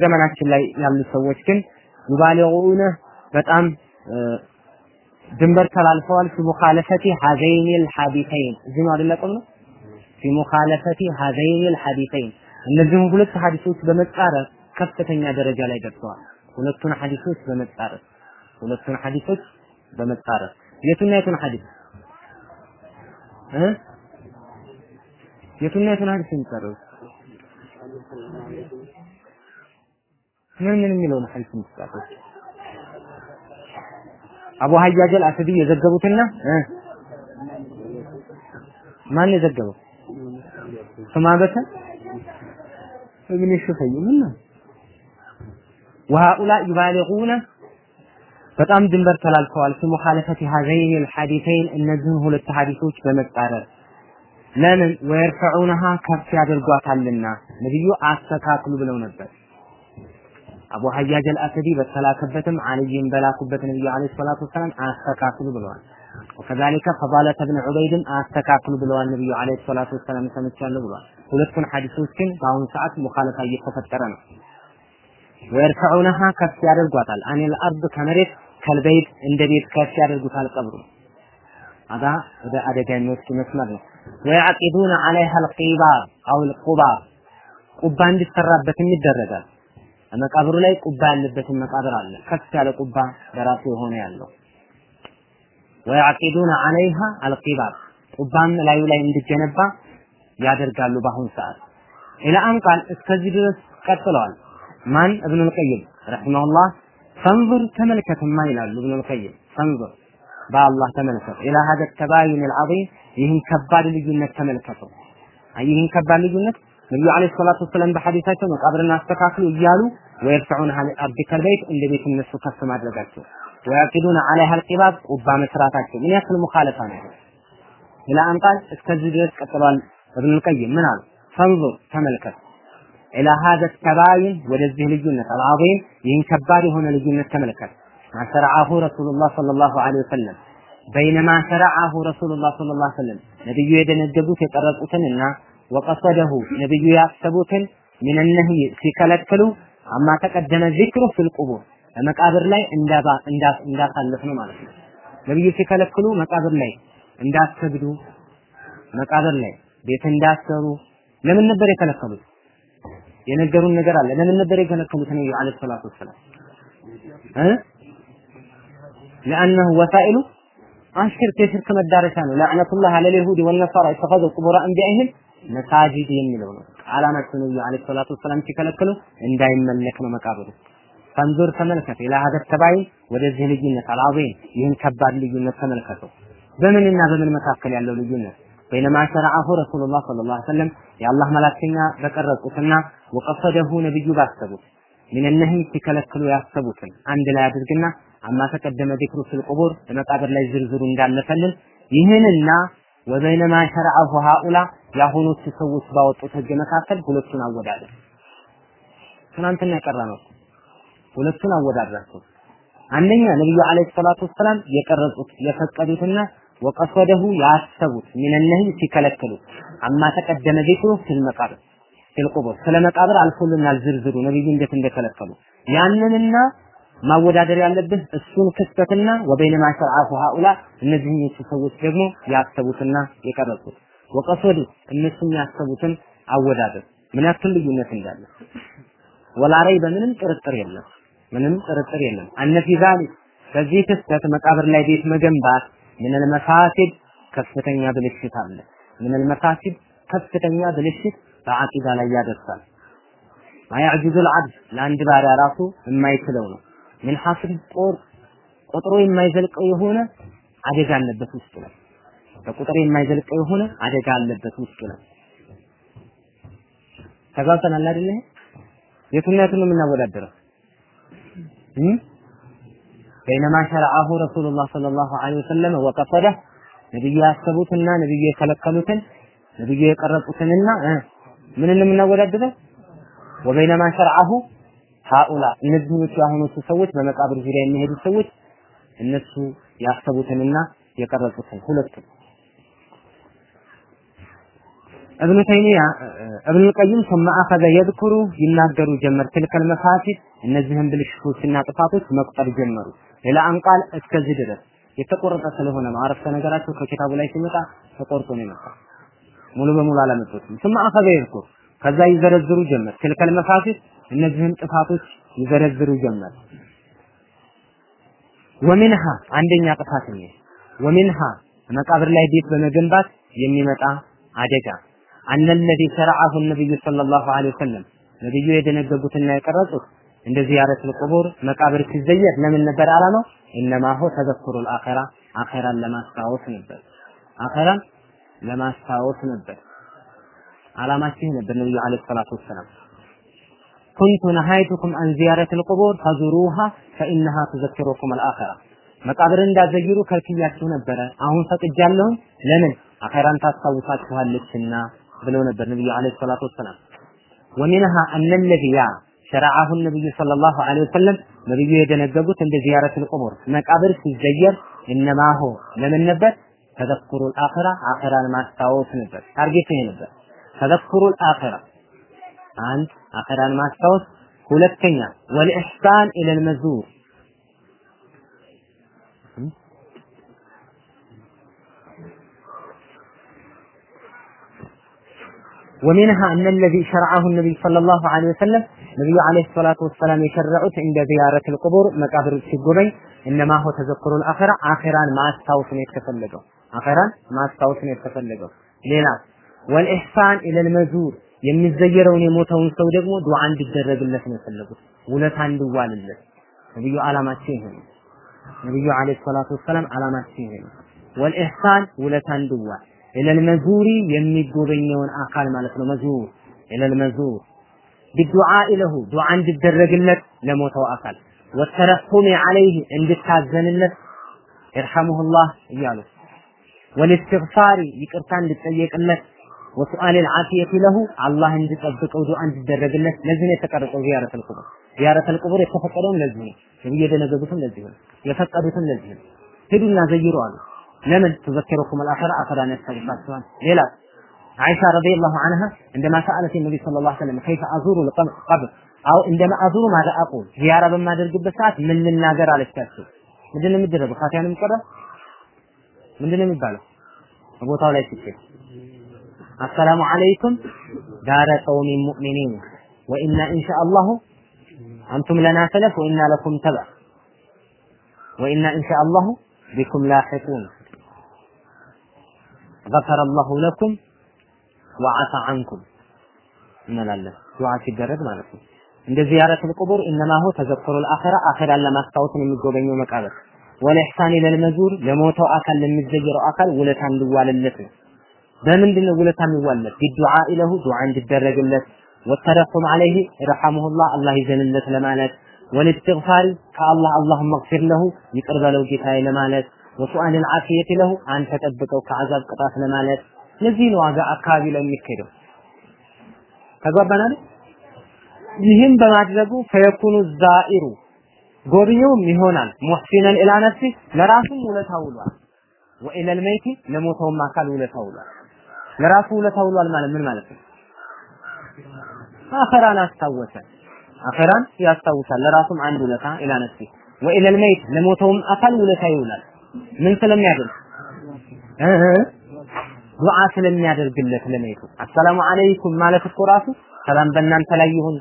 ዘመናችን ላይ ያሉ ሰዎች ግን ዩባሊጉነ በጣም ድንበር ተላልፈዋል። ፊ ሙኻለፈቲ ሀዘይኒል ሐዲሰይን። እዚህ ነው አይደለ ቆም ፊ ሙኻለፈቲ ሀዘይኒል ሐዲሰይን። እነዚህም ሁለት ሐዲሶች በመጻረር ከፍተኛ ደረጃ ላይ ደርሰዋል። ሁለቱን ሐዲሶች በመጻረር ሁለቱን ሐዲሶች በመጻረር። የቱና የቱን ሐዲስ? እ? የቱና የቱን ሐዲስ የሚጻረሩ ምን ምን የሚለውን ሐዲስ የሚጻረሩ አቡ ሀያጅ አልአስዲ የዘገቡትና እ ማን የዘገበው ሱማበተ ابن الشفي ምን ነው وهؤلاء يبالغون በጣም ድንበር ተላልፈዋል في مخالفة هذين الحديثين እነዚህን ሁለት ሐዲሶች በመጻረር ለምን ወይርፈዑነሃ ከፍ ያደርጓታልና ነብዩ አስተካክሉ ብለው ነበር አቡ ሀያጅ አልአሰዲ በተላከበትም አልይን በላኩበት ነብዩ አለይሂ ሰላቱ ወሰላም አስተካክሉ ብለዋል وكذلك فضالة بن عبيد አስተካክሉ ብለዋል ነብዩ አለይሂ ሰላቱ ወሰላም ሰምቻለሁ ብለዋል ሁለቱን ሐዲሶች ግን በአሁኑ ሰዓት ሙኻለፋ እየተፈጠረ ነው ወይርፈዑነሃ ከፍ ያደርጓታል አኒል አርድ ከመሬት ከልበይት እንደ ቤት ከፍ ያደርጉታል ቀብሩ አዳ ወደ አደጋ የሚወስድ መስመር ነው ወያቂዱነ አለይሃ አልቂባር አው አልቁባር ቁባ እንዲሰራበትም ይደረጋል መቃብሩ ላይ ቁባ ያለበትን መቃብር አለ። ከፍ ያለ ቁባ በራሱ የሆነ ያለው። ወያቂዱነ አለይሃ አልቂባር። ቁባም ላዩ ላይ እንዲገነባ ያደርጋሉ በአሁን ሰዓት። ኢላ አን ቃል እስከዚህ ድረስ ቀጥለዋል። ማን? እብኑል ቀይም ረሂመሁላህ ፈንዙር ተመልከትማ ይላሉ እብኑል ቀይም። ፈንዙር በአላህ ተመልከት ኢላ ሀደ ተባዩን አልዓዚም ይህን ከባድ ልዩነት ተመልከቱ። ይህን ከባድ ልዩነት ነብዩ አለይሂ ሰላቱ ወሰላም በሐዲሳቸው መቃብርን አስተካክሉ እያሉ ወይርፈዑን አርድ ከልበይት እንደ ቤት እነሱ ከፍ ማድረጋቸው ወያቂዱን አለይሃ አልቂባብ ቁባ መስራታቸው ምን ያክል ሙኻለፋ ነው ኢላ አንቃል እስከዚህ ድረስ ቀጥሏል እብኑል ቀይም። ምን አሉ? ፈንዙር ተመልከት ኢላ ሀደ ተባዩን ወደዚህ ልዩነት አልዓዚም ይህን ከባድ የሆነ ልዩነት ተመልከት። ማሸረዐሁ ረሱሉላህ ሰለላሁ ዐለይሂ ወሰለም በይነማ ሸረዐሁ ረሱሉላህ ሰለላሁ ዐለይሂ ወሰለም ነብዩ የደነገጉት የቀረጹትንና ወቀሰደሁ ነብዩ ያሰቡትን ምን ነህይ ሲከለክሉ አማ ተቀደመ ዚክሩ ፊል ቁቡር በመቃብር ላይ እንዳባ እንዳሳለፍ ነው ማለት ነው። ነብዩ ሲከለክሉ መቃብር ላይ እንዳትሰግዱ፣ መቃብር ላይ ቤት እንዳትሰሩ ለምን ነበር የከለከሉት? የነገሩን ነገር አለ። ለምን ነበር የከለከሉት ነብዩ አለይሂ ሰላቱ ወሰላም እ لأنه وسائل አሽርክ የሽርክ መዳረሻ ነው። ለዕነቱላህ አለል ይሁዲ ወነሳራ የተኸዙ ቁቡረ አንቢያኢህም መሳጂድ የሚለው ነው። ዓላማቸው ነብዩ አለይሂ ሰላቱ ወሰላም ሲከለክሉ እንዳይመለክ ነው መቃብሩ። ፈንዙር ተመልከት ኢላ ሀደ ተባይ ወደዚህ ልዩነት አልዓዚም ይህን ከባድ ልዩነት ተመልከቱ። በምንና በምን መካከል ያለው ልዩነት በይነማ ሸረዐሁ ረሱሉላህ ሰለላሁ ዐለይሂ ወሰለም የአላህ መላክተኛ በቀረጹትና ወቀሰደሁ ነብዩ ባሰቡት ነህይ ሲከለክሉ ያሰቡትን አንድ ላይ አድርግና አማ ተቀደመ ዚክሩ ፊል ቁቡር በመቃብር ላይ ዝርዝሩ እንዳለፈልን ይህንና ወበይነማ ሸረዐሁ ሃኡላ የአሁኖቹ ሰዎች ባወጡት ህግ መካከል ሁለቱን አወዳደር። ትናንትና የቀረ ሁለቱን አወዳድራቸው። አንደኛ ነብዩ አለይሂ ሰላቱ ወሰላም የቀረጹት የፈቀዱትና ወቀሰደሁ ያሰቡት ነህይ ሲከለክሉ አማ ተቀደመ ዚክሩ ፊል መቃብር ፊል አልፎልናል ዝርዝሩ ነብዩ እንዴት እንደከለከሉ ያንንና ማወዳደር ያለብህ እሱን ክስተትና ወበይነማ ሸርዐሁ ሃኡላ እነዚህኞቹ ሰዎች ደግሞ ያሰቡትና የቀረጹት ወቀሰዱ እነሱም ያሰቡትን አወዳደር። ምን ያክል ልዩነት እንዳለ። ወላ ረይበ ምንም ጥርጥር የለም። ምንም ጥርጥር የለም። አነ ፊ ዛሊክ በዚህ ክስተት መቃብር ላይ ቤት መገንባት ምን አልመፋሲድ ከፍተኛ ብልሽት አለ። ምን አልመፋሲድ ከፍተኛ ብልሽት በአቂዳ ላይ ያደርሳል። ማያዕጁዙ ልዓብድ ለአንድ ባሪያ ራሱ የማይችለው ነው። ምን ሐስብ ጦር ቁጥሩ የማይዘልቀው የሆነ አደጋ አለበት ውስጡ ላይ በቁጥር የማይዘልቀው የሆነ አደጋ አለበት ውስጡ ላይ። ተጋብተናል አይደል የቱን ነው የምናወዳደረው። በይነማ ሸረዐሁ ረሱሉላህ ሰለላሁ ዐለይሂ ወሰለም ወቀሰደ ነብዩ ያሰቡትና ነብዩ የከለከሉትን ነብዩ የቀረጹትንና ምን የምናወዳድረው ወበይነማ ሸርዐሁ ሃኡላ እነዚህኞቹ የአሁኖቹ ሰዎች በመቃብር ዙሪያ የሚሄዱ ሰዎች እነሱ ያሰቡትንና የቀረጹትን ሁለቱም እብኑ ተይሚያ እብኑ ቀይም ثم اخذ يذكر ይናገሩ ጀመር ትልከል መፋሲድ እነዚህን ብልሽቶችና ጥፋቶች መቁጠር ጀመሩ ሌላ አንቃል እስከዚህ ድረስ የተቆረጠ ስለሆነ ነው አረፍተ ነገራቸው ከኪታቡ ላይ ሲመጣ ተቆርጦ ነው የመጣው ሙሉ በሙሉ አላመጡትም ثم اخذ يذكر ከዛ ይዘረዝሩ ጀመር ትልከል መፋሲድ እነዚህን ጥፋቶች ይዘረዝሩ ጀመር ወሚንሃ አንደኛ ጥፋት ነው ወሚንሃ መቃብር ላይ ቤት በመገንባት የሚመጣ አደጋ አነለዚ ሸረዐሁ ነብዩ ሰለላሁ ዐለይሂ ወሰለም ነብዩ የደነገጉትና የቀረጹት እንደ ዚያረቱል ቁቡር መቃብር ሲዘየር ለምን ነበር ዓላማው? ኢነማ ሆ ተዘኩሩል አኺራ አኺራን ለማስታወስ ነበር። አኺራን ለማስታወስ ነበር። ዓላማችን ነበር ነብዩ ዐለይሂ ሰላቱ ወሰላም ኩንቱ ነሃይቱኩም አን ዚያረቱል ቁቡር ፈዙሩሃ ፈኢነሃ ትዘክሩኩም አልአኺራ መቃብር እንዳዘይሩ ከልክያችሁ ነበረ። አሁን ፈቅጃለሁ። ለምን አኺራን ታስታውሳችኋለችና ብለው ነበር ነብዩ አለይሂ ሰላቱ ወሰላም። ወሚንሃ አነለዚ ያ ሸረዐሁ ነብዩ ሰለላሁ ዐለይሂ ወሰለም ነብዩ የደነገጉት እንደ ዚያረቱል ቁቡር መቃብር ሲዘየር እነማሆ ለምን ነበር? تذكر الآخرة አኺራን ማስታወስ ነበር። target ይሄ ነበር። تذكر الآخرة አንድ አኺራን ማስታወስ፣ ሁለተኛ والإحسان إلى ومنها أن الذي شرعه النبي صلى الله عليه وسلم نبي عليه الصلاة والسلام يشرعت عند زيارة القبور مقابر الشقبي إنما هو تذكر الآخرة آخرا ما استوف يتفلقوا آخرا ما استوف يتفلقوا لينا والإحسان إلى المزور የሚዘየረውን የሞተውን ሰው ደግሞ ዱዓ እንዲደረግለት ነው የፈለጉት። ውለታ እንዲዋልለት ነብዩ ዓላማቸው ይሄ ነው። ነብዩ አለይሂ ሰላቱ ወሰላም ዓላማቸው ይሄ ነው። ወልኢህሳን ውለታ እንዲዋል ኢለል መዙሪ የሚጎበኘውን አካል ማለት ነው። መዙር ኢለል መዙር። ቢዱዓ ኢለሁ ዱዓ እንዲደረግለት ለሞተው አካል። ወተረሑሚ ዐለይህ እንድታዘንለት ይርሐሙሁላህ እያሉ። ወልስትግፋሪ ይቅርታ እንድጠየቅለት ወሱአል አልዓፊየቲ ለሁ አላህ እንድጠብቀው ዱዓ እንድደረግለት ለዚህ ነው የተቀረጸው ዚያረተል ቁቡር። ዚያረተል ቁቡር የተፈቀደውም ለዚህ ነው። ነብዩ ለዚህ ነው። የፈቀዱትም ለዚህ ነው። ሂዱና ዘይሩ አሉ። ለምን تذكركم الاخره اخرى ያስታውሳችኋል ሌላ عائشة رضي الله عنها عندما سألت النبي صلى الله عليه وسلم كيف أزور القبر أو عندما أزور ماذا أقول زيارة በማደርግበት ሰዓት ምን ልናገር አለቻቸው ምንድን ነው የሚደረገው ፋቲሃ ነው የሚቀረው ምንድን ነው የሚባለው ቦታው ላይ ሲሄድ አሰላሙ አለይኩም ዳረ ቀውሚ ሙእሚኒን ወኢና ኢንሻአላሁ አንቱም ለና ሰለፍ ወኢና ለኩም ተባ ወኢና ኢንሻአላሁ ቢኩም ላሒቁን ዘከረ አላሁ ለኩም ወዐፋ አንኩም እንላለን። ዱዓ ሲደረግ ማለት ነው። እንደ ዚያረቱል ቁቡር እነማሁ ተዘክሩል አኺራ አኺራን ለማስታወስ ነው የሚጎበኘው መቃብር። ወለኢሕሳን ኢለል መዝሙር ለሞተው አካል ለሚዘየረው አካል ውለታ እንዲዋልለት ነው። በምንድን ነው ውለታ የሚዋልለት? ቢዱዓ ኢለሁ ዱዓ እንዲደረግለት፣ ወተረሑም ዐለይሂ ረሐመሁላህ አላህ ይዘንለት ለማለት፣ ወልእስትግፋሪ ከአላህ አላህ መግፊር ለሁ ይቅር በለው ጌታዬ ለማለት ወሱአል ልዓፊየት ለሁ አንተ ጠብቀው ከአዛብ ቅጣት ለማለት ለዚህ ነው ዋጋ አካባቢ ላይ የሚካሄደው። ይህም በማድረጉ ፈየኩኑ ዛኢሩ ጎብኚውም ይሆናል። ሙሕሲነን ኢላ ነፍሲ ለራሱም ውለታ ወኢለል መይቲ ለሞተውም አካል ውለታ ለራሱ ውለታ ማለት ምን ማለት ነው? አኸራን አስታወሰ። አኸራን ያስታውሳል። ለራሱም አንድ ውለታ ኢላ ነፍሲ። ወኢለል መይት ለሞተውም አካል ውለታ ይውላል ምን ስለሚያደርግ? ዱዓ ስለሚያደርግለት ለመይቱ አሰላሙ አለይኩም ማለት እኮ ራሱ ሰላም በእናንተ ላይ ይሁን።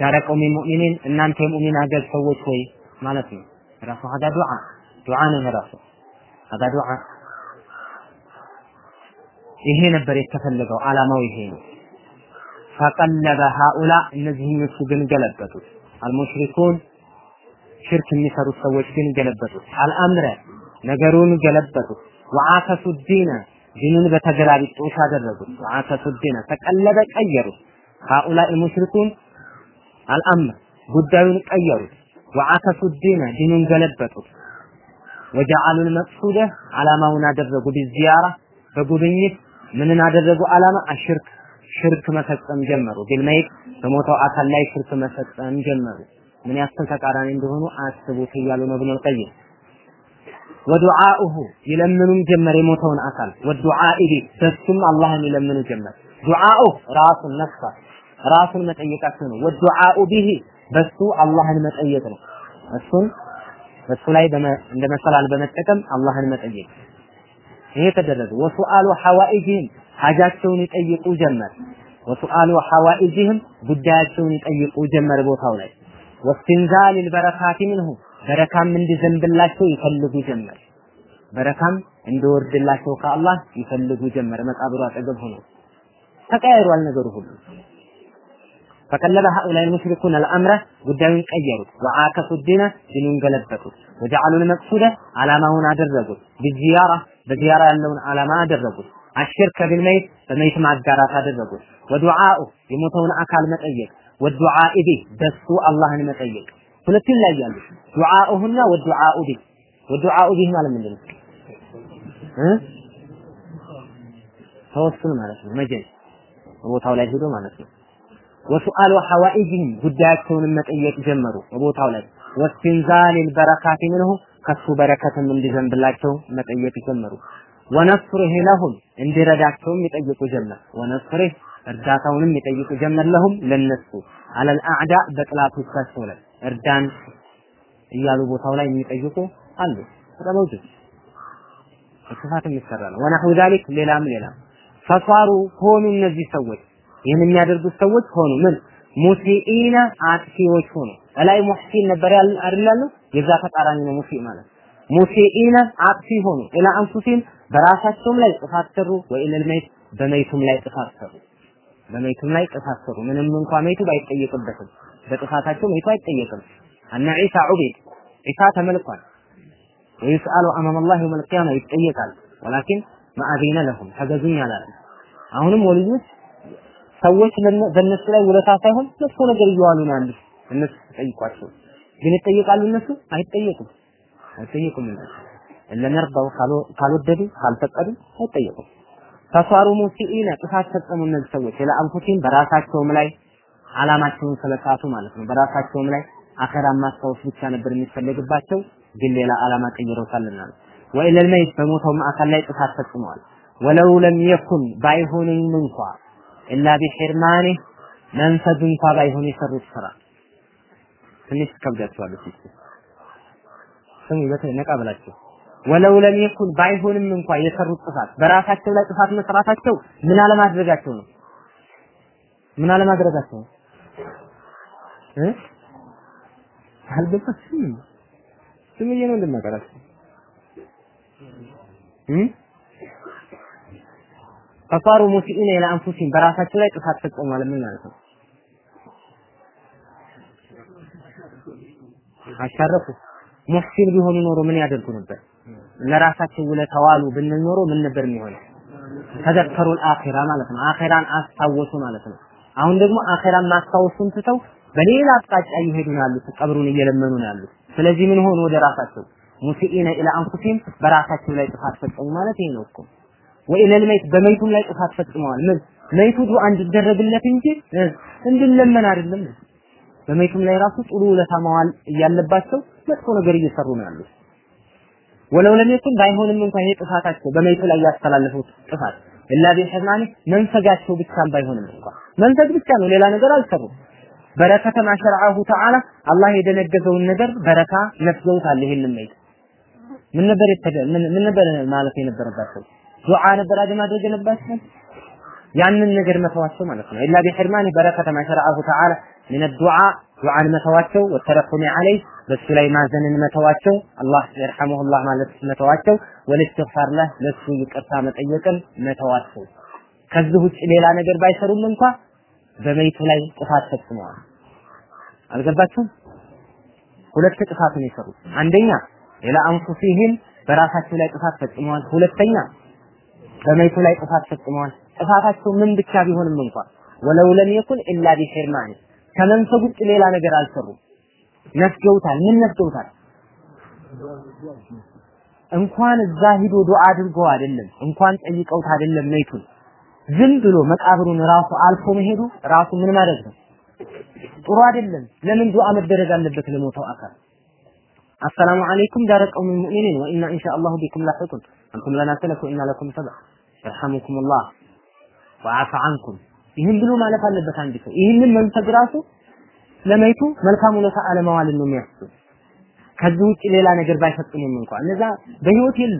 ዳረ ቀውሚ ሙእሚኒን እናንተ የሙእሚን ሀገር ሰዎች ሆይ ማለት ነው። ራሱ ሀዳ ዱዓ ዱዓ ነው ራሱ ሀዳ ዱዓ ይሄ ነበር የተፈለገው አላማው ይሄ ነው። ፈቀለበ ሃኡላ እነዚህኞቹ ግን ገለበጡት። المشركون ሽርክ የሚሰሩት ሰዎች ግን ገለበጡት። الأمر ነገሩን ገለበጡት። وعكسوا الدين ዲኑን በተገላቢጦሽ አደረጉት። وعكسوا الدين فقلب ቀየሩት። هؤلاء المشركون الأمر ጉዳዩን ቀየሩት። وعكسوا الدين ዲኑን ገለበጡት። وجعلوا المقصود ዓላማውን አደረጉ። بالزيارة በጉብኝት ምንን አደረጉ? ዓላማ الشرك ሽርክ መፈጸም ጀመሩ። بالميت በሞተው አካል ላይ ሽርክ መፈጸም ጀመሩ። ምን ያክል ተቃራኒ እንደሆኑ አስቡት እያሉ ነው ኢብኑል ቀይም ودعاءه ይለምኑም ጀመር የሞተውን አካል ወዱዓ ኢሊ በሱም አላህን ይለምኑ ጀመር دعاءه ራሱን نفسه ራሱን መጠየቃቸው ነው። والدعاء به በሱ አላህን መጠየቅ ነው። እሱን በሱ ላይ እንደ መሰላል በመጠቀም አላህን መጠየቅ ይሄ ተደረገ። ወሱአሉ ሐዋኢጅህም ሐጃቸውን ይጠይቁ ጀመር። ወሱአሉ ሐዋኢጅህም ጉዳያቸውን ይጠይቁ ጀመር ቦታው ላይ ወስቲንዛል ልበረካቲ ምንሁ በረካም እንዲዘንብላቸው ይፈልጉ ጀመር። በረካም እንዲወርድላቸው ከአላህ ይፈልጉ ጀመር። መቃብሩ አጠገብ ሆኖ ተቀያይሯል ነገሩ ሁሉ። ፈቀለበ ሀኡላይ ሙሽሪኩን አልአምረ ጉዳዩን ቀየሩት። ወዓከሱ ዲነ ዲኑን ገለበጡት። وجعلوا المقصود ዓላማውን አደረጉት። بالزيارة በዚያራ ያለውን ዓላማ አደረጉት። الشرك بالميت በመይት ማጋራት አደረጉት። ودعاءه የሞተውን አካል መጠየቅ والدعاء به በሱ አላህን መጠየቅ ሁለቱ ይለያሉ። دعاءه ና والدعاء به والدعاء به ማለት ምንድን ነው? توسل ማለት ነው። መጀል ቦታው ላይ ሄዶ ማለት ነው። ወሱአሉ ሐዋኢጅህም ጉዳያቸውንም መጠየቅ ጀመሩ በቦታው ላይ ወስቲንዛሊል በረካቲ ምንሁ ከሱ በረከትም እንዲዘንብላቸው መጠየቅ ጀመሩ። ወነስሪህ ለሁም እንዲረዳቸውም ይጠይቁ ጀመር። ወነስሪህ እርዳታውንም ይጠይቁ ጀመር ለሁም ለነሱ አለል በጥላቶቻቸው ላይ እርዳን እያሉ ቦታው ላይ የሚጠይቁ አሉ። ተጠበውት በስፋት የሚሰራ ነው። ወነሑ ዛሊክ ሌላም ሌላም ፈሷሩ ሆኑ እነዚህ ሰዎች ይህን የሚያደርጉት ሰዎች ሆኑ ምን ሙሲኢነ አጥፊዎች ሆኑ። እላይ ሙሕሲን ነበር አይደል የዛ ተቃራኒ ነው ሙሲእ ማለት ሙሲኢነ አጥፊ ሆኑ። ኢላ አንፉሲም በራሳቸውም ላይ ጥፋት ሰሩ። ወኢለል መይት በመይቱም ላይ ጥፋት ሰሩ። በመይቱም ላይ ጥፋት ሰሩ። ምንም እንኳ መይቱ ባይጠየቅበትም በጥፋታቸው መይቱ አይጠየቅም። አነ ዒሳ ዑቢድ ዒሳ ተመልኳል። ወይስአሉ አማም አላህ የውመል ቂያማ ይጠየቃል። ወላኪን ማአዚነ ለሁም ተገዙኝ አላለም። አሁንም ወልዮች ሰዎች በእነሱ ላይ ውለታ ሳይሆን መጥፎ ነገር እየዋሉ ነው ያሉት። እነሱ ተጠይቋቸው ግን ይጠየቃሉ። እነሱ አይጠየቁም አይጠየቁም። እነሱ ለነርባው ካልወደዱ ካልፈቀዱ አይጠየቁም። ተሷሩ ሙሲኢነ ጥፋት ፈጸሙ እነዚህ ሰዎች ለአንፉሲም በራሳቸውም ላይ አላማቸውን ስለሳቱ ማለት ነው። በራሳቸውም ላይ አኸራን ማስታወስ ብቻ ነበር የሚፈለግባቸው፣ ግን ሌላ አላማ ቀይረውታልና ነው። ወኢለል መይት በሞተው አካል ላይ ጥፋት ፈጽመዋል። ወለው ለም የኩን ባይሆንም እንኳ ኢላ ቢሒርማኔ መንፈግ እንኳ ባይሆን የሰሩት ስራ ትንሽ ከብዳችኋል። እስኪ ስሙ በተለይ ነቃ ብላችሁ ወለው ለም የኩን ባይሆንም እንኳ የሰሩት ጥፋት በራሳቸው ላይ ጥፋት መስራታቸው ምን አለማድረጋቸው ነው? ምን አለማድረጋቸው ነው? አልገባችም። ስምዬ ነው እንደማቀራችሁ እ ፈሳሩ ሙሲኢነ ኢላ አንፉሲሂም በራሳቸው ላይ ጥፋት ፈጽመዋል። ምን ማለት ነው? አሻረፉ። ሙህሲን ቢሆኑ ኖሮ ምን ያደርጉ ነበር? ለራሳቸው ውለታ ዋሉ ብንል ኖሮ ምን ነበር የሚሆነው? ተዘከሩል አኺራ ማለት ነው። አኺራን አስታወሱ ማለት ነው። አሁን ደግሞ አኺራን ማስታወሱን ትተው በሌላ አቅጣጫ እየሄዱ ነው ያሉት፣ ቀብሩን እየለመኑ ነው ያሉት። ስለዚህ ምን ሆኑ? ወደ ራሳቸው ሙሲኢነ ኢላ አንፉሲሂም በራሳቸው ላይ ጥፋት ፈጸሙ ማለት ይሄ ነው እኮ ወኢለል መይት በመይቱም ላይ ጥፋት ፈጽመዋል። ምን መይቱ ዱዓ እንዲደረግለት እንጂ እንድንለመን አይደለም። በመይቱም ላይ ራሱ ጥሩ ውለታ መዋል እያለባቸው መጥፎ ነገር እየሰሩ ነው ያሉት። ወለው ለም ባይሆንም እንኳን ይሄ ጥፋታቸው በመይቱ ላይ ያስተላለፉት ጥፋት ኢላ ቢሕርማኒ መንፈጋቸው ብቻም ባይሆንም እንኳን መንፈግ ብቻ ነው፣ ሌላ ነገር አልሰሩም። በረከተ ማሸርዐሁ ተዓላ አላህ የደነገገውን ነገር በረካ ነፍገውታል። ይሄንን መይት ምን ነበር ምን ነበር ማለት የነበረባቸው ዱዓ ነበር አይደል ማድረግ የነበራቸው ያንን ነገር መተዋቸው ማለት ነው። ኢላ ቢሕርማኒ በረከተ ማሸርዐሁ ተዓላ ምን ዱዓ ዱዓን መተዋቸው ወተረፉኒ ዐለይህ በሱ ላይ ማዘንን መተዋቸው አላህ የርሐመሁላህ ማለት መተዋቸው ወልስትግፋር ለህ ለሱ ይቅርታ መጠየቅን መተዋቸው ከዚህ ውጭ ሌላ ነገር ባይሰሩም እንኳ በመይቱ ላይ ጥፋት ፈጽመዋል። አልገባችሁም? ሁለት ጥፋት ነው የሰሩት። አንደኛ ኢላ አንፉሲሂም በራሳቸው ላይ ጥፋት ፈጽመዋል። ሁለተኛ በመይቱ ላይ ጥፋት ፈጽመዋል። ጥፋታቸው ምን ብቻ ቢሆንም እንኳን ወለው ለም የኩን ኢላ ቢሒርማኒ ከመንፈግ ውጭ ሌላ ነገር አልሰሩም። ነፍገውታል። ምን ነፍገውታል? እንኳን እዛ ሂዶ ዱዓ አድርገው አይደለም እንኳን ጠይቀውት አይደለም መይቱን። ዝም ብሎ መቃብሩን ራሱ አልፎ መሄዱ ራሱ ምን ማለት ነው? ጥሩ አይደለም። ለምን ዱዓ መደረግ አለበት ለሞተው አካል? አሰላሙ አለይኩም ዳረ ቀውሚ ሙእሚኒን ወኢና ኢንሻአላሁ ቢኩም ላሂቁን አንቱም ለና ሰለፍ ወኢና ለኩም ተበዕ የርሐሙኩሙላህ ወአፈ አንኩም። ይህን ብሎ ማለፍ አለበት አንድ ሰው። ይህንን መንፈግ ራሱ ለመይቱ መልካም ውለታ አለማዋልን ነው የሚያስብ ከዚህ ውጭ ሌላ ነገር ባይፈጽሙም እንኳን እነዛ በህይወት የሉ